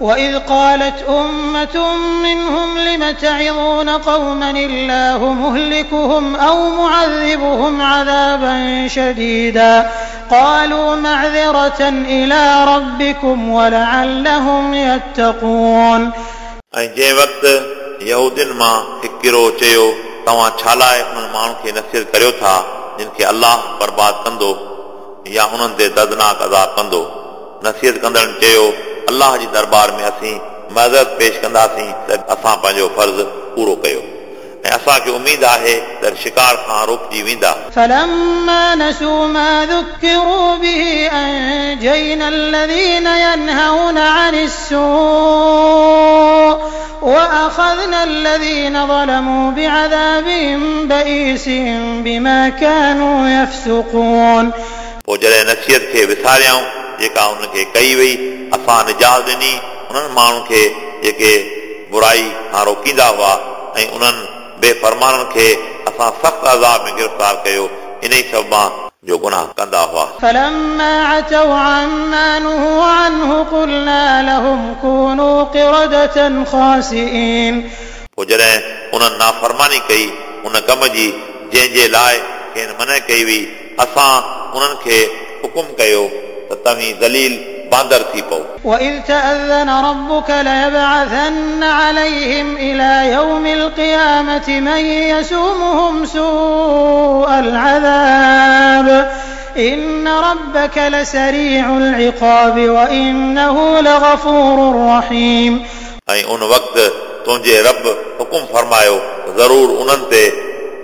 وإذ قالت أمة منهم لم تعظون قوما الله مهلكهم أو معذبهم عذابا شديدا قالوا معذرة إلى ربكم ولعلهم يتقون ऐं जंहिं वक़्तु यहूदियुनि मां हिकिड़ो चयो तव्हां छा लाइ उन्हनि माण्हुनि खे नसीहत करियो था जिन खे अलाह बर्बाद कंदो या उन्हनि ते दर्दनाक अज़ाब कंदो नसीहत कंदड़नि चयो अलाह जी दरबार में असीं मदद पेश कंदासीं त असां पंहिंजो फर्ज़ पूरो कयो ऐं असांखे उमेद आहे त शिकार खां रोकिजी वेंदा فلما نسوا ما ذكروا به أنجينا الذين ينهون عن السوء وأخذنا الذين ظلموا بعذاب بئيس بما كانوا يفسقون पोइ जॾहिं नसीहत खे विसारियऊं जेका हुनखे कई वई असां निजात ॾिनी उन्हनि माण्हुनि खे जेके बुराई खां रोकींदा हुआ ऐं उन्हनि बेफ़रमाननि खे असां सख़्तु अज़ाब में गिरफ़्तार कयो इन ई सबबा जो गुनाह कंदा हुआ فلما عتوا عما نهوا عنه قلنا لهم كونوا قردة خاسئين पोइ जॾहिं उन्हनि नाफ़रमानी कई उन कम जी जंहिंजे लाइ खेनि मन कई हुई असां उन्हनि खे हुकुम कयो त तव्हीं ज़लील बांदर थी पओ وإذ تأذن ربك ليبعثن عليهم إلى يوم القيامة من يسومهم سوء العذاب إن ربك لسريع العقاب وإنه لغفور رحيم ऐं उन वक़्तु तुंहिंजे रब हुकुम फरमायो ज़रूर उन्हनि ते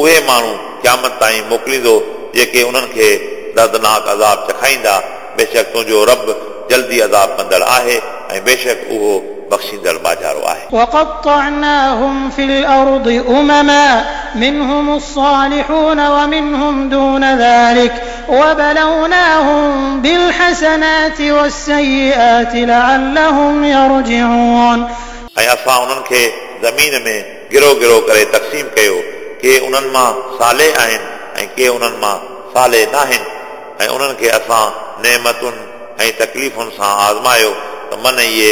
उहे माण्हू क़यामत ताईं मोकिलींदो जेके उन्हनि खे दर्दनाक अज़ाब चखाईंदा बेशक तुंहिंजो रब जल्दी अज़ाब कंदड़ आहे ऐं बेशक उहो बख़्शींदड़ बाज़ारो आहे وقطعناهم في الأرض أمما منهم الصالحون ومنهم دون ذلك وبلوناهم بالحسنات والسيئات لعلهم يرجعون ऐं असां उन्हनि खे ज़मीन में गिरो गिरो करे तक़सीम कयो के उन्हनि मां साले आहिनि ऐं के उन्हनि मां साले न आहिनि ऐं उन्हनि खे असां نيمتن ۽ تڪليفن سان آزمايو ته من اهي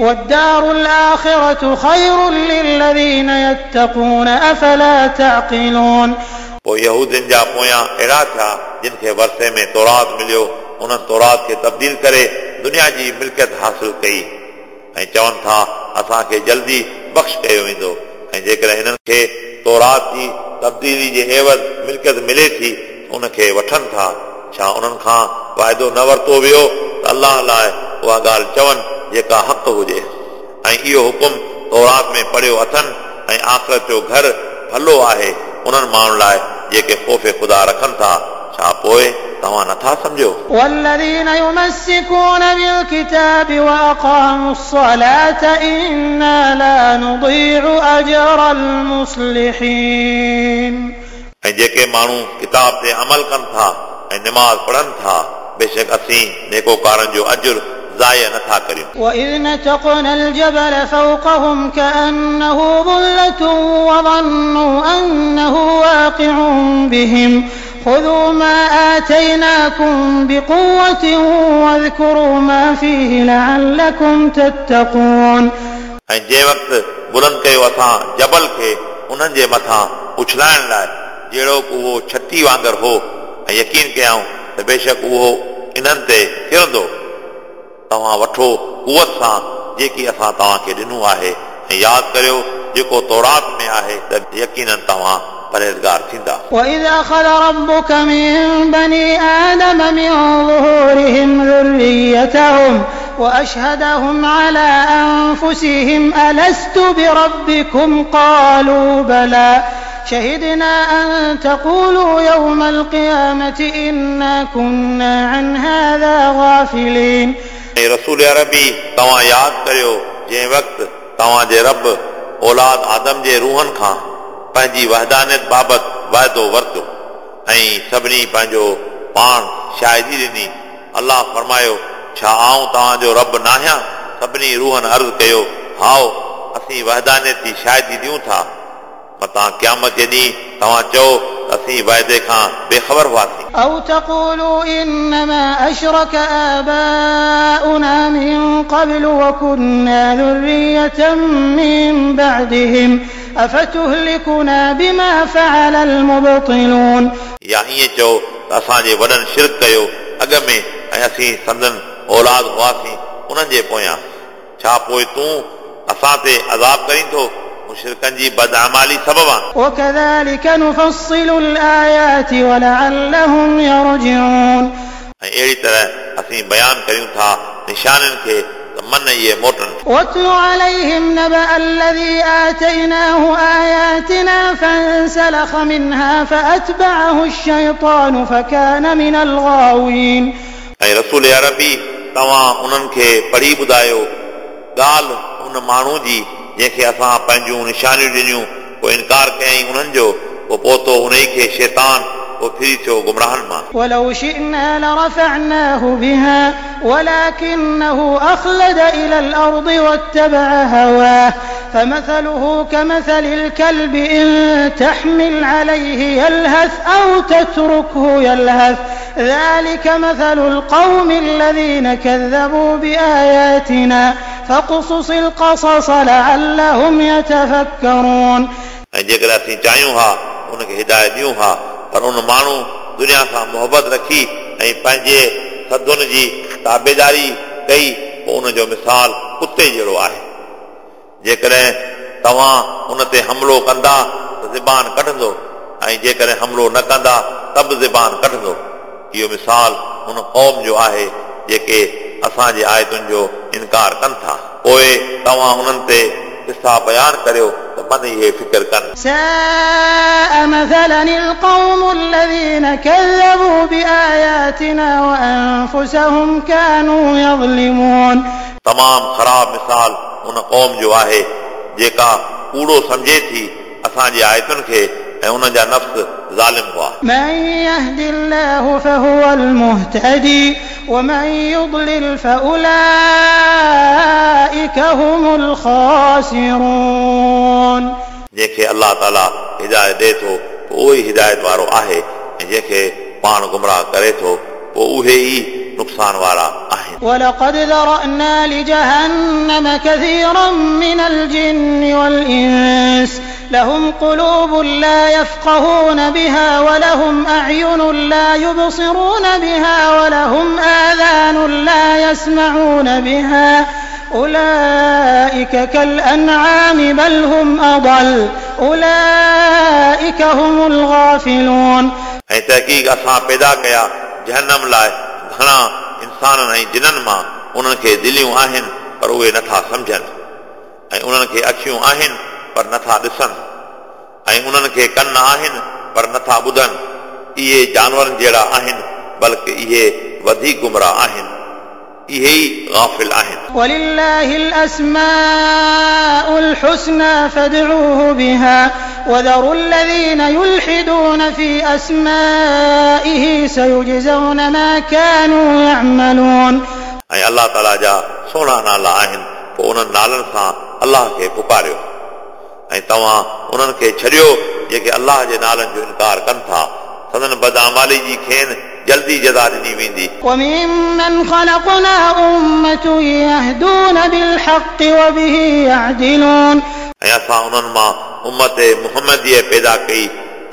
والدار الآخرة خير للذين يتقون أفلا تعقلون पोइ यहूदियुनि जा पोयां अहिड़ा थिया जिन खे वरसे में तौरात मिलियो उन्हनि तौरात खे तब्दील करे दुनिया जी मिल्कियत हासिल कई ऐं चवनि था असांखे जल्दी बख़्श कयो वेंदो ऐं जेकॾहिं हिननि खे तौरात जी तब्दीली जे एवज़ मिल्कियत मिले थी उनखे वठनि था छा उन्हनि खां वाइदो न वरितो वियो त अलाह लाइ उहा ॻाल्हि चवनि जेका हक़ हुजे ऐं इहो हुकुम तौरात में पढ़ियो अथनि ऐं आख़िरत जो घर भलो आहे उन्हनि माण्हुनि लाइ जेके ख़ौफ़ ख़ुदा रखनि था छा पोइ तव्हां नथा सम्झो والذين يمسكون بالكتاب وأقاموا الصلاة إنا لا نضيع أجر المصلحين ऐं जेके माण्हू किताब ते अमल कनि था ऐं निमाज़ पढ़नि था बेशक असीं नेकोकारनि जो अजुर ज़ाया नथा करियूं وإذ نتقنا الجبل فوقهم كأنه ظلة وظنوا أنه واقع بهم خذوا ما آتيناكم بقوة واذكروا ما فيه لعلكم تتقون ऐं जंहिं वक़्तु बुलंद कयो असां जबल खे उन्हनि जे मथां उछलाइण लाइ जहिड़ो को उहो छती वांगुरु हो ऐं यकीन कयऊं त बेशक उहो इन्हनि ते किरंदो तव्हां वठो कुवत सां जेकी असां तव्हांखे ॾिनो आहे ऐं यादि करियो जेको तौरात में आहे त यकीननि तव्हां परहेज़गार थींदा وإذ أخذ ربك من بني آدم من ظهورهم ذريتهم وأشهدهم على أنفسهم ألست بربكم قالوا بلى شهدنا أن تقولوا يوم القيامة إنا كنا عن هذا غافلين ۽ رسول عربي توهان ياد ڪريو جنهن وقت توهان جي رب اولاد آدم جي روحن کان پنهنجي وحدانيت بابت واعدو ورتو. ۽ سڀني پنهنجو پاڻ شاهدي ڏني. الله فرمايو ڇا آئون توهان جو رب نه آهيان سڀني روحن عرض ڪيو هائو اسين وحدانيت جي شاهدي ڏيون ٿا मतां क़यामत जे ॾींहुं तव्हां चओ असीं वाइदे खां बेख़बर हुआसीं أو تقولوا إنما أشرك آباؤنا من قبل وكنا ذرية من بعدهم أفتهلكنا بما فعل المبطلون या ईअं चओ त असांजे वॾनि शिरक कयो अॻ में ऐं असीं संदन औलाद हुआसीं उन्हनि जे पोयां छा पोइ तूं असां ते अज़ाब करीं थो مشرڪن جي بدعملي سببان وكذلك نفصل الآيات ولعلهم يرجعون. اهڙي طرح اسين بيان ڪريون ٿا نشانين کي من هي موٽن واتل عليهم نبأ الذي آتيناه آياتنا فانسلخ منها فأتبعه الشيطان فكان من الغاوين. اے رسول عربی تواں انہن کے پڑھی بدایو گال ان مانو جی जंहिंखे असां पंहिंजूं निशानियूं ॾिनियूं पोइ इनकार कयईं उन्हनि जो पोइ पहुतो उन खे शैतान पोइ फिरी थियो गुमराहनि मां ولو شئنا لرفعناه بها ولكنه أخلد إلى الأرض واتبع هواه فمثله كمثل الكلب إن تحمل عليه يلهث أو تتركه يلهث ذلك مثل القوم الذين كذبوا بآياتنا فاقصص القصص لعلهم يتفكرون ऐं जेकर असीं चाहियूं हा उनखे हिदायत ॾियूं हा پر ان ماڻهو دنيا سان محبت رکي ۽ پنهنجي سدن جي تابيداري ڪئي پوءِ ان جو مثال ڪتي جهڙو آهي. جيڪڏهن توهان ان تي حملو ڪندا ته زبان ڪڍندو ۽ جيڪڏهن حملو نه ڪندا ته به زبان ڪڍندو. اهو مثال ان قوم جو آهي جيڪي اسان جي آيتن جو انڪار ڪن ٿا. پوءِ توهان انهن تي قصا بيان ڪريو من هي فڪر ڪن ساء مثلا القوم الذين كذبوا بآياتنا وأنفسهم كانوا يظلمون. تمام خراب مثال ان قوم جو آهي جيڪا ڪوڙو سمجھي ٿي اسان جي آيتن کي ऐं उन जा नफ़्स ज़ालिम हुआ من يهد الله فهو المهتدي ومن يضلل فأولئك هم الخاسرون जंहिंखे अलाह ताला हिदायत ॾे थो पोइ उहो ई हिदायत वारो आहे ऐं जंहिंखे पाण गुमराह करे थो पोइ उहे ई नुक़सान वारा आहिनि ولقد ذرأنا لجهنم كثيرا من الجن والإنس لهم قلوب لا يفقهون بها ولهم أعين لا يبصرون بها ولهم آذان لا يسمعون بها أولئك كالأنعام بل هم أضل أولئك هم الغافلون ऐं तहक़ीक़ असां पैदा कया जहनम लाइ घणा इंसाननि ऐं जिननि मां उन्हनि खे दिलियूं आहिनि पर उहे नथा सम्झनि ऐं उन्हनि खे अखियूं आहिनि पर नथा ॾिसनि ऐं उन्हनि खे कन आहिनि पर नथा ॿुधनि इहे जानवरनि जहिड़ा आहिनि बल्कि इहे वधीक गुमराह आहिनि इहे ई गाफ़िल आहिनि ولله الأسماء الحسنى فادعوه بها وذروا الذين يلحدون في أسمائه سيجزون ما كانوا يعملون ऐं अलाह ताला जा सुहिणा नाला आहिनि पोइ उन्हनि नालनि सां अलाह खे पुकारियो ऐं तव्हां उन्हनि खे छॾियो जेके अलाह जे नालनि जो इनकार कनि था सदन बदामाली जी खेनि जल्दी जज़ा ॾिनी वेंदी وممن خلقنا أمة يهدون بالحق وبه يعدلون ऐं असां उन्हनि मां उमत मुहम्मदीअ पैदा कई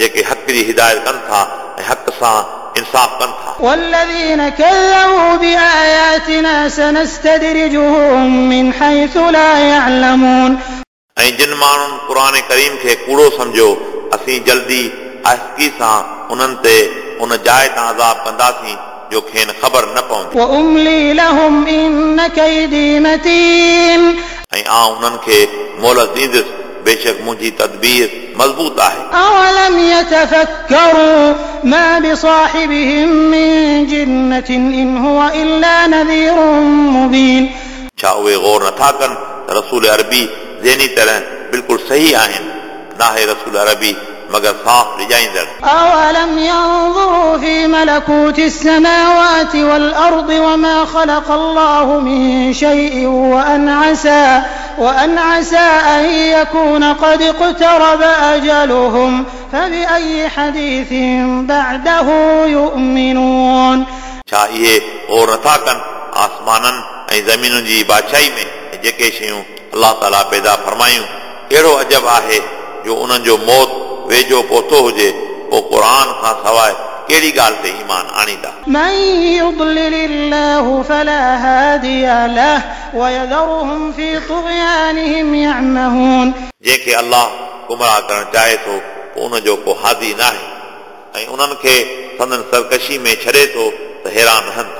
जेके हक़ जी हिदायत कनि था ऐं हक़ सां इंसाफ़ कनि था والذين كذبوا بآياتنا سنستدرجهم من حيث لا يعلمون ऐं जिन माण्हुनि क़ुर करीम खे कूड़ो सम्झो असीं जल्दी आहिस्की सां उन्हनि ते उन जाइ तां अज़ाब कंदासीं जो खेनि ख़बर न पवंदी وأملي لهم إن كيدي متين ऐं आउं उन्हनि खे मोहलत ॾींदुसि बेशक मुंहिंजी तदबीर मज़बूत आहे أولم يتفكروا ما بصاحبهم من جنة إن هو إلا نذير مبين छा उहे गौर नथा कनि त रसूल अरबी ज़हनी तरह बिल्कुलु सही आहिनि नाहे रसूल अरबी मगर साफ़ ॾिजाईंदड़ أولم ينظروا في ملكوت السماوات والأرض وما خلق الله من شيء وأن عسى وأن عسى أن يكون قد اقترب أجلهم فبأي حديث بعده يؤمنون छा इहे और नथा कनि आसमाननि ऐं ज़मीनुनि जी बादशाही में जेके शयूं अलाह ताला पैदा फरमायूं अहिड़ो अजब आहे जो उन्हनि जो मौत वेझो पहुतो हुजे पोइ क़ुर खां सवाइ कहिड़ी ॻाल्हि ते ईमान आणींदा من يضلل الله فلا هادي له ويذرهم في طغيانهم يعمهون जंहिंखे अलाह गुमराह करणु चाहे थो पोइ उनजो को हादी न आहे ऐं उन्हनि खे संदन सरकशी में छॾे थो त हैरान रहनि था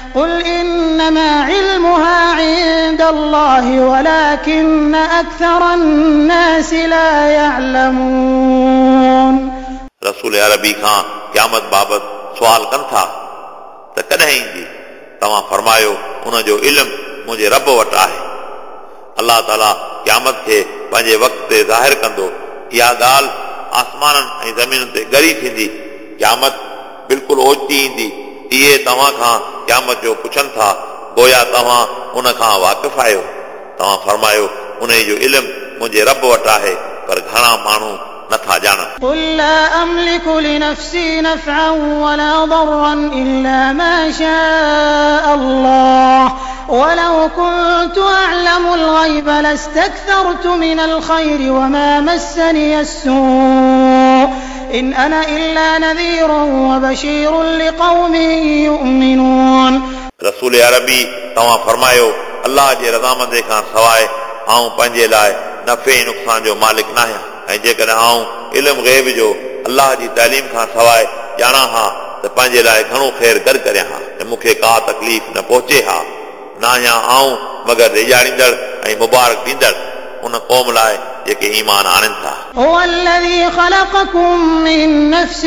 قل إنما علمها عند الله ولكن أكثر الناس لا يعلمون रसूल अरबी खां क़यामत बाबति सुवाल कनि था त कॾहिं ईंदी तव्हां फरमायो उनजो इल्मु मुंहिंजे रब वटि आहे अलाह ताला क़यामत खे पंहिंजे वक़्त ते ज़ाहिर कंदो इहा ॻाल्हि आसमाननि ऐं ज़मीनुनि ते ॻरी थींदी क़यामत बिल्कुलु ओचिती ईंदी इहे तव्हां खां क़यामत जो पुछनि था गोया तव्हां उन खां वाक़िफ़ आहियो तव्हां फरमायो उन जो इल्मु मुंहिंजे रब वटि आहे पर घणा माण्हू नथा ॼाणनि قل لا أملك لنفسي نفعا ولا ضرا إلا ما شاء الله ولو كنت أعلم الغيب لاستكثرت من الخير وما مسني السوء إن أنا إلا نذير وبشير لقوم يؤمنون रसूल अरबी तव्हां फरमायो अलाह जे रज़ामंदे खां सवाइ आऊं पंहिंजे लाइ नफ़े ऐं नुक़सान जो मालिक न आहियां ऐं जेकॾहिं आऊं इल्मु ग़ैब जो अलाह जी तालीम खां सवाइ ॼाणा हा त पंहिंजे लाइ घणो ख़ैरु गॾु करियां हा ऐं मूंखे का तकलीफ़ न पहुचे हा न आहियां आऊं मगर रिॼाणींदड़ ऐं मुबारक ॾींदड़ उन क़ौम लाइ जेके ईमान आणनि था هو الذي خلقكم من نفس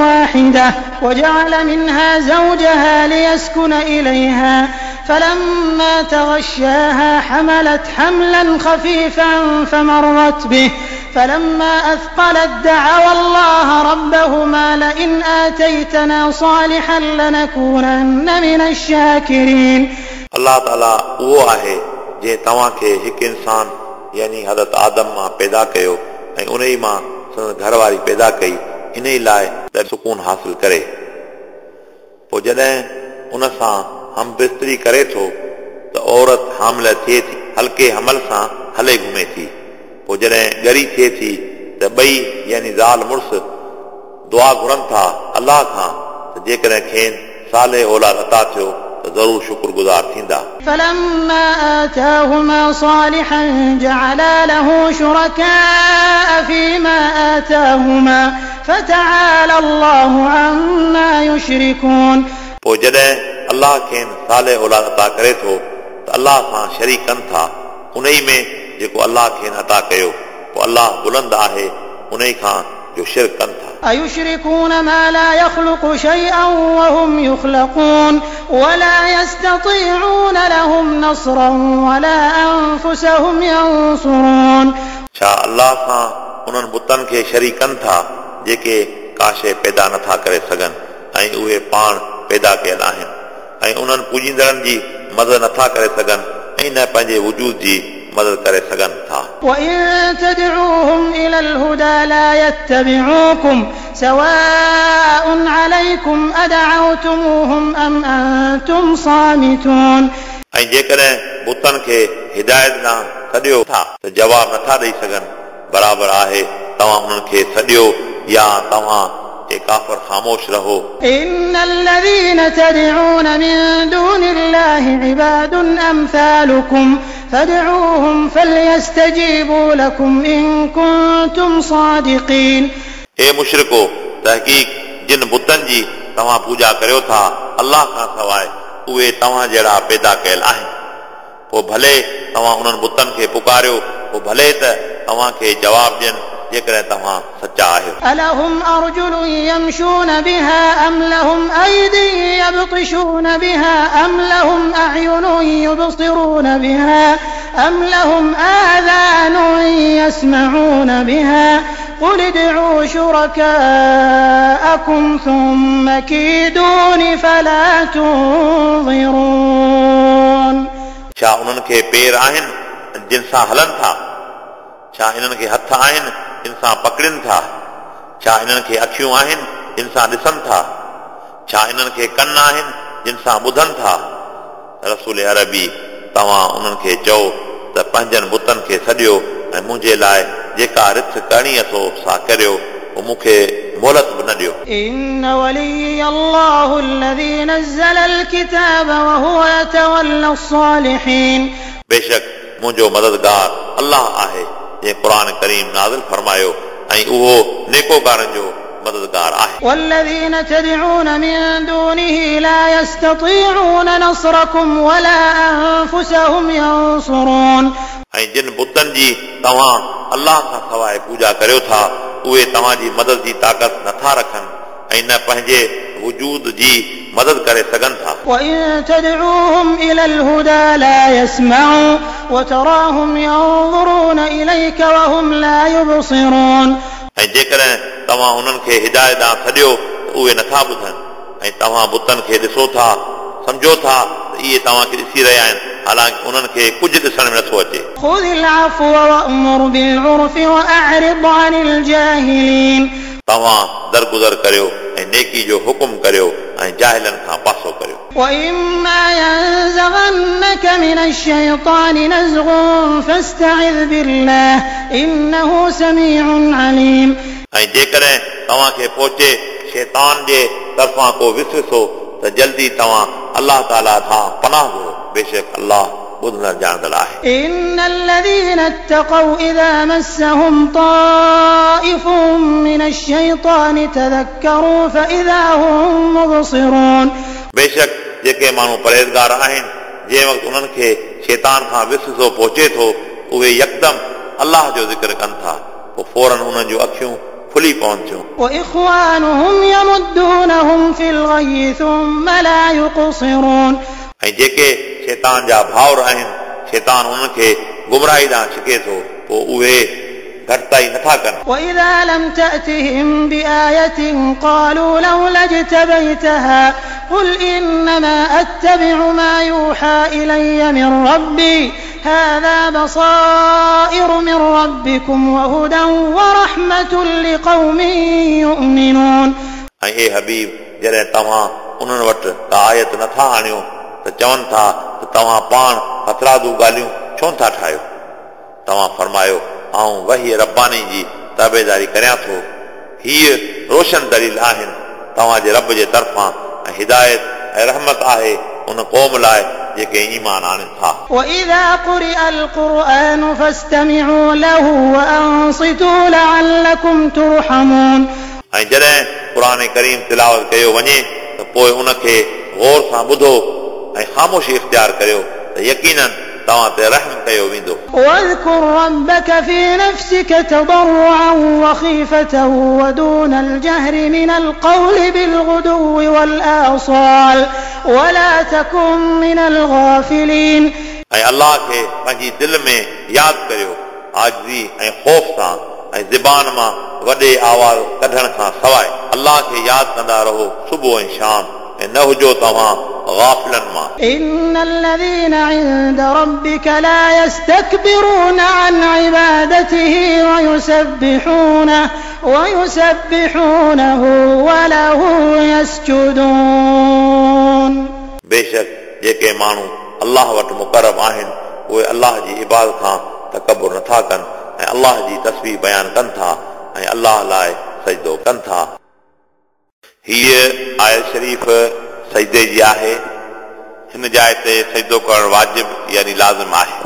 واحدة وجعل منها زوجها ليسكن إليها فلما تغشاها حملت حملا خفيفا فمرت به فلما أثقلت دعوا الله ربهما لئن آتيتنا صالحا لنكونن من الشاكرين अलाह ताला उहो आहे जंहिं तव्हांखे हिकु इंसान यानी हज़रत आदम मां पैदा कयो ऐं उन ई मां संदसि घरवारी पैदा कई इन ई लाइ त सुकून हासिल करे पोइ जॾहिं उन सां हम बिस्तरी करे थो त औरत हामिल थिए थी हल्के हमल सां हले घुमे थी पोइ जॾहिं ॻरी थिए थी त ॿई यानी ज़ाल मुड़ुस दुआ घुरनि था अलाह खां त जेकॾहिं खेनि साले औलाद अता थियो ضرور شڪر گذار ٿيندا فلما آتاهما صالحا جعلا له شركاء فيما آتاهما فتعالى الله عما يشركون. پو جڏهن الله کي صالح أولاد عطا ڪري ٿو ته الله سان شريڪ ڪن ٿا انهي ۾ جيڪو الله کي عطا ڪيو پوءِ الله بلند آهي انهي کان جو شرڪ ڪن ٿا أيشركون ما لا يخلق شيئا وهم يخلقون ولا يستطيعون لهم نصرا ولا أنفسهم ينصرون छा अलाह सां उन्हनि बुतनि खे शरीक कनि था जेके का शइ पैदा नथा करे सघनि ऐं उहे पाण पैदा कयल आहिनि ऐं उन्हनि पूजींदड़नि जी मदद नथा करे सघनि ऐं न पंहिंजे वजूद जी मदद करे सघनि था وإن تدعوهم إلى الهدى لا يتبعوكم سواء عليكم أدعوتموهم أم أنتم صامتون ऐं जेकॾहिं बुतनि खे हिदायत ॾांहुं सॾियो था त जवाबु नथा ॾेई सघनि बराबरि आहे तव्हां उन्हनि खे सॾियो या तव्हां اے کافر خاموش رہو۔ ان الذين تدعون من دون الله عباد امثالكم فدعوهم فليستجيبوا لكم ان كنتم صادقين. اے مشرکو تحقیق جن بتن جی تما پوجا کريو تھا اللہ کان سوائے اوے تما جڑا پیدا کیل آہن۔ پو بھلے تما انن بتن کي پڪاريو پو بھلے ته تما کي جواب ڏين जेकॾहिं तव्हां सचा आहियो ألهم أرجل يمشون بها أم لهم أيدي يبطشون بها أم لهم أعين يبصرون بها أم لهم آذان يسمعون بها قل ادعوا شركاءكم ثم كيدون فلا تنظرون छा उन्हनि खे पेर आहिनि जिन सां हलनि था छा इन्हनि खे हथ आहिनि जिन सां पकड़नि था छा इन्हनि खे अखियूं आहिनि जिन सां ॾिसनि था छा इन्हनि खे कन आहिनि जिन सां ॿुधनि था रसूल अरबी तव्हां उन्हनि खे चओ त पंहिंजनि बुतनि खे सॼियो ऐं मुंहिंजे लाइ जेका रिथ करणी अथो सा करियो पोइ मूंखे मोहलत बि न ॾियो إن ولي الله الذي نزل الكتاب وهو يتولى الصالحين बेशक मुंहिंजो मददगार अलाह आहे जंहिं क़ुर करीम नाज़िल फरमायो ऐं उहो नेकोकारनि जो मददगार आहे والذين تدعون من دونه لا يستطيعون نصركم ولا أنفسهم ينصرون ऐं जिन बुतनि जी तव्हां अलाह खां सवाइ पूॼा करियो था उहे तव्हांजी मदद जी ताक़त नथा रखनि ऐं न पंहिंजे वजूद जी मदद करे सघनि था وإن تدعوهم إلى الهدى لا يسمعوا وتراهم ينظرون إليك وهم لا يبصرون ऐं जेकॾहिं तव्हां उन्हनि खे हिदायत ॾांहुं छॾियो त उहे नथा ॿुधनि ऐं तव्हां बुतनि खे ॾिसो था सम्झो था त इहे तव्हांखे ॾिसी रहिया आहिनि हालांकि उन्हनि खे कुझु ॾिसण में नथो अचे خذ العفو وأمر بالعرف وأعرض عن الجاهلين तव्हां दरगुज़र करियो ऐं नेकी जो हुकुम करियो ऐं जाहिलनि खां पासो करियो ऐं जेकॾहिं तव्हांखे पहुचे शैतान जे तरफ़ां को विसविसो त जल्दी तव्हां अलाह ताला खां पनाह घुरो बेशक अलाह ॿुधंदड़ ॼाणंदड़ आहे إن الذين اتقوا إذا مسهم طائف من الشيطان تذكروا فإذا هم مبصرون बेशक जेके माण्हू परहेज़गार आहिनि जंहिं वक़्तु उन्हनि खे शैतान खां विसविसो पहुचे थो उहे यकदमि अलाह जो ज़िक्र कनि था पोइ फौरन उन्हनि जूं अखियूं खुली पवनि थियूं وإخوانهم يمدونهم في الغي ثم لا يقصرون ऐं जेके शैतान जा भाउर आहिनि शैतान उन्हनि खे गुमराही ॾांहुं छिके थो पोइ उहे घटिताई नथा कनि وإذا لم تأتهم بآية قالوا لولا اجتبيتها قل إنما أتبع ما يوحى إلي من ربي هذا بصائر من ربكم وهدى ورحمة لقوم يؤمنون ऐं हे हबीब जॾहिं तव्हां उन्हनि वटि का आयत नथा आणियो त चवनि था त तव्हां पाण हथरादू ॻाल्हियूं छो था ठाहियो तव्हां फरमायो ऐं वही रब्बानी जी ताबेदारी करियां थो हीअ रोशन दलील आहिनि तव्हांजे रब जे तरफ़ां ऐं हिदायत ऐं रहमत आहे उन क़ौम लाइ जेके ईमान आणनि था وإذا قرئ القرآن فاستمعوا له وأنصتوا لعلكم ترحمون ऐं जॾहिं क़ुर करीम तिलावत कयो वञे त पोइ उनखे गौर सां ॿुधो ऐं ख़ामोशी इख़्तियार करियो त यकीननि तव्हां ते रहम कयो वेंदो واذكر ربك في نفسك تضرعا وخيفة ودون الجهر من القول بالغدو والآصال ولا تكن من الغافلين ऐं अलाह खे पंहिंजी दिलि में यादि करियो आज़ी ऐं ख़ौफ़ सां ऐं ज़बान मां वॾे आवाज़ कढण खां सवाइ अलाह खे यादि कंदा रहो सुबुह ऐं शाम ऐं न हुजो तव्हां गाफ़िलनि मां إن الذين عند ربك لا يستكبرون عن عبادته ويسبحونه ويسبحونه وله يسجدون बेशक जेके माण्हू अलाह वटि मुक़रब आहिनि उहे अलाह जी इबादत खां तकबुर नथा कनि ऐं अलाह जी तस्वीर बयानु कनि था ऐं अलाह लाइ सजदो कनि था हीअ आयल शरीफ़ सजदे जी आहे हिन जाइ ते सजदो करणु वाजिब यानी लाज़िम आहे